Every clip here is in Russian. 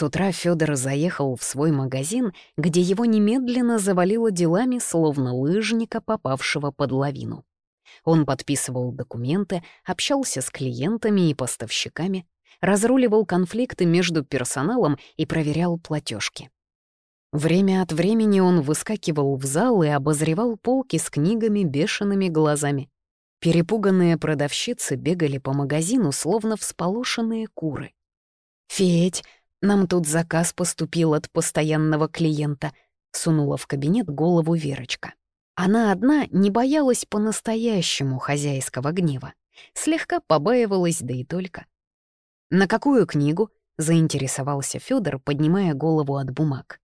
С утра Федор заехал в свой магазин, где его немедленно завалило делами, словно лыжника, попавшего под лавину. Он подписывал документы, общался с клиентами и поставщиками, разруливал конфликты между персоналом и проверял платежки. Время от времени он выскакивал в зал и обозревал полки с книгами бешеными глазами. Перепуганные продавщицы бегали по магазину, словно всполошенные куры. «Федь, нам тут заказ поступил от постоянного клиента», — сунула в кабинет голову Верочка. Она одна не боялась по-настоящему хозяйского гнева. Слегка побаивалась, да и только. «На какую книгу?» — заинтересовался Федор, поднимая голову от бумаг.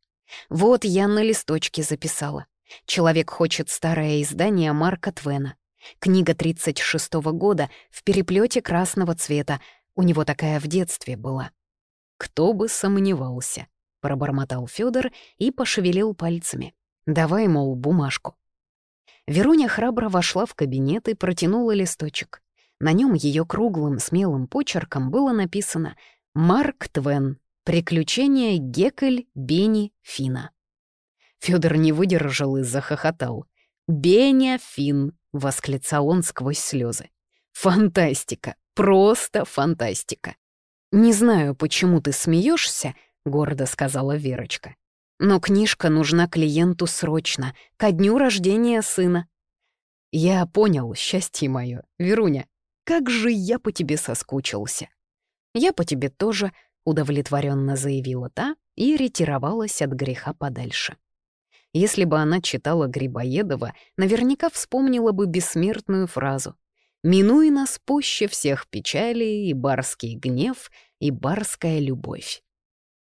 «Вот я на листочке записала. Человек хочет старое издание Марка Твена. Книга 36-го года в переплете красного цвета. У него такая в детстве была». «Кто бы сомневался», — пробормотал Федор и пошевелил пальцами. «Давай, мол, бумажку». Веруня храбро вошла в кабинет и протянула листочек. На нем ее круглым смелым почерком было написано «Марк Твен. Приключения Гекель, Бени, Фина». Федор не выдержал и захохотал. «Беня Фин!» — восклицал он сквозь слезы. «Фантастика! Просто фантастика!» «Не знаю, почему ты смеешься, гордо сказала Верочка. Но книжка нужна клиенту срочно, ко дню рождения сына. Я понял, счастье мое, Веруня, как же я по тебе соскучился. Я по тебе тоже, удовлетворенно заявила та и ретировалась от греха подальше. Если бы она читала Грибоедова, наверняка вспомнила бы бессмертную фразу «Минуй нас пуще всех печалей и барский гнев, и барская любовь».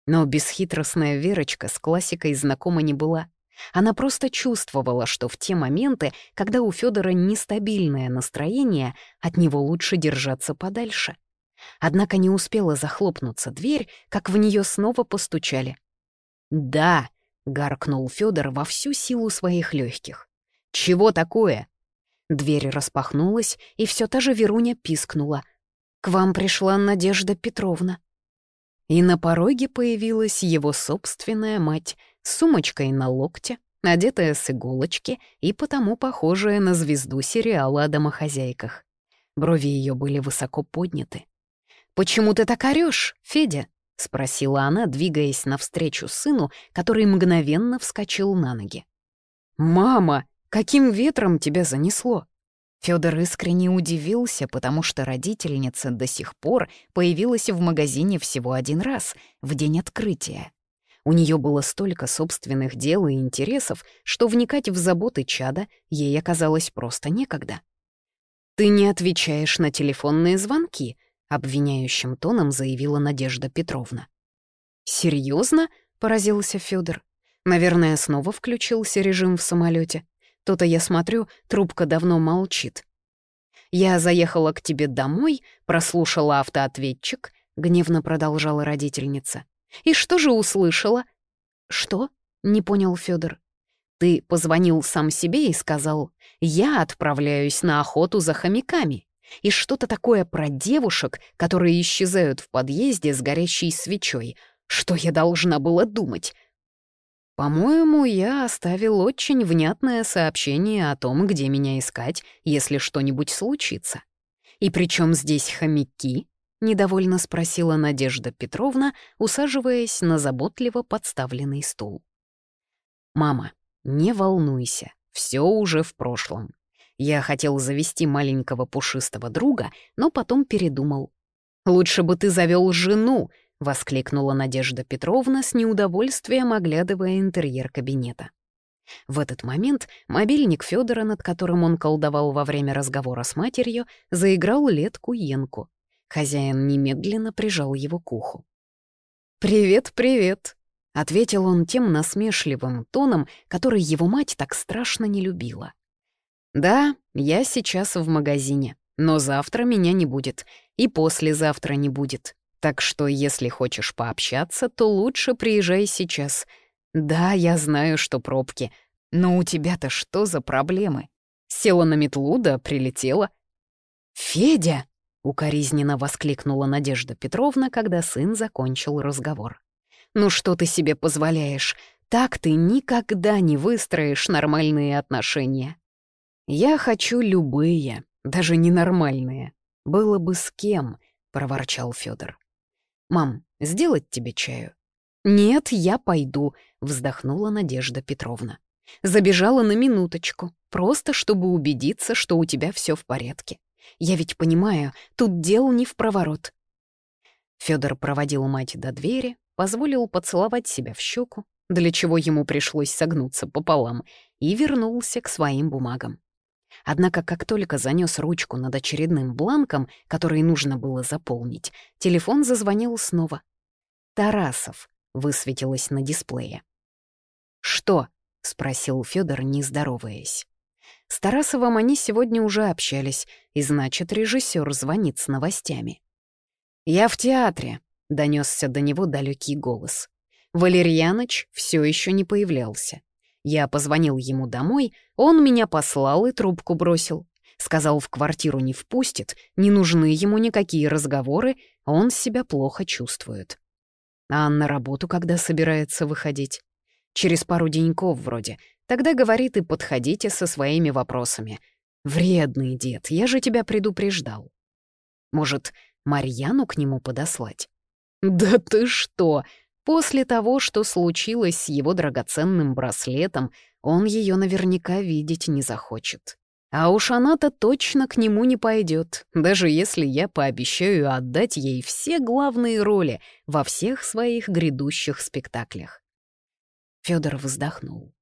Но бесхитростная Верочка с классикой знакома не была. Она просто чувствовала, что в те моменты, когда у Федора нестабильное настроение, от него лучше держаться подальше. Однако не успела захлопнуться дверь, как в нее снова постучали. «Да», — гаркнул Федор во всю силу своих легких. «Чего такое?» Дверь распахнулась, и все та же Веруня пискнула. «К вам пришла Надежда Петровна». И на пороге появилась его собственная мать с сумочкой на локте, одетая с иголочки и потому похожая на звезду сериала о домохозяйках. Брови ее были высоко подняты. «Почему ты так орёшь, Федя?» — спросила она, двигаясь навстречу сыну, который мгновенно вскочил на ноги. «Мама, каким ветром тебя занесло?» Фёдор искренне удивился, потому что родительница до сих пор появилась в магазине всего один раз, в день открытия. У нее было столько собственных дел и интересов, что вникать в заботы чада ей оказалось просто некогда. «Ты не отвечаешь на телефонные звонки», — обвиняющим тоном заявила Надежда Петровна. «Серьезно?» — поразился Фёдор. «Наверное, снова включился режим в самолете. То-то я смотрю, трубка давно молчит. Я заехала к тебе домой, прослушала автоответчик, гневно продолжала родительница. И что же услышала? Что? Не понял Федор. Ты позвонил сам себе и сказал, я отправляюсь на охоту за хомяками. И что-то такое про девушек, которые исчезают в подъезде с горящей свечой. Что я должна была думать? По-моему, я оставил очень внятное сообщение о том, где меня искать, если что-нибудь случится. И причем здесь хомяки? Недовольно спросила Надежда Петровна, усаживаясь на заботливо подставленный стул. «Мама, не волнуйся, все уже в прошлом. Я хотел завести маленького пушистого друга, но потом передумал. Лучше бы ты завел жену, — воскликнула Надежда Петровна с неудовольствием, оглядывая интерьер кабинета. В этот момент мобильник Федора, над которым он колдовал во время разговора с матерью, заиграл летку-енку. Хозяин немедленно прижал его к уху. «Привет, привет!» — ответил он тем насмешливым тоном, который его мать так страшно не любила. «Да, я сейчас в магазине, но завтра меня не будет, и послезавтра не будет. Так что, если хочешь пообщаться, то лучше приезжай сейчас. Да, я знаю, что пробки, но у тебя-то что за проблемы? Села на метлу, да прилетела. «Федя!» — укоризненно воскликнула Надежда Петровна, когда сын закончил разговор. Ну что ты себе позволяешь? Так ты никогда не выстроишь нормальные отношения. Я хочу любые, даже ненормальные. Было бы с кем, проворчал Федор. Мам, сделать тебе чаю? Нет, я пойду, вздохнула Надежда Петровна. Забежала на минуточку, просто чтобы убедиться, что у тебя все в порядке. Я ведь понимаю, тут дел не в проворот. Федор проводил мать до двери, позволил поцеловать себя в щеку, для чего ему пришлось согнуться пополам, и вернулся к своим бумагам. Однако, как только занес ручку над очередным бланком, который нужно было заполнить, телефон зазвонил снова. «Тарасов», — высветилось на дисплее. «Что?» — спросил Федор, не здороваясь. С Тарасовым они сегодня уже общались, и значит, режиссер звонит с новостями. «Я в театре», — донесся до него далекий голос. Валерьяныч все еще не появлялся. Я позвонил ему домой, он меня послал и трубку бросил. Сказал, в квартиру не впустит, не нужны ему никакие разговоры, он себя плохо чувствует. А на работу когда собирается выходить? Через пару деньков вроде. Тогда, говорит, и подходите со своими вопросами. Вредный дед, я же тебя предупреждал. Может, Марьяну к нему подослать? Да ты что! После того, что случилось с его драгоценным браслетом, он ее наверняка видеть не захочет. А уж она-то точно к нему не пойдет, даже если я пообещаю отдать ей все главные роли во всех своих грядущих спектаклях. Федор вздохнул.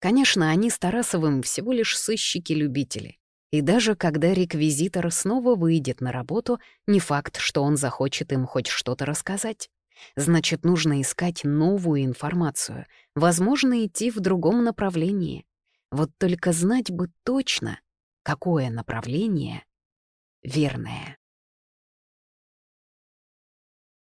Конечно, они с Тарасовым всего лишь сыщики-любители. И даже когда реквизитор снова выйдет на работу, не факт, что он захочет им хоть что-то рассказать. Значит, нужно искать новую информацию, возможно, идти в другом направлении. Вот только знать бы точно, какое направление верное.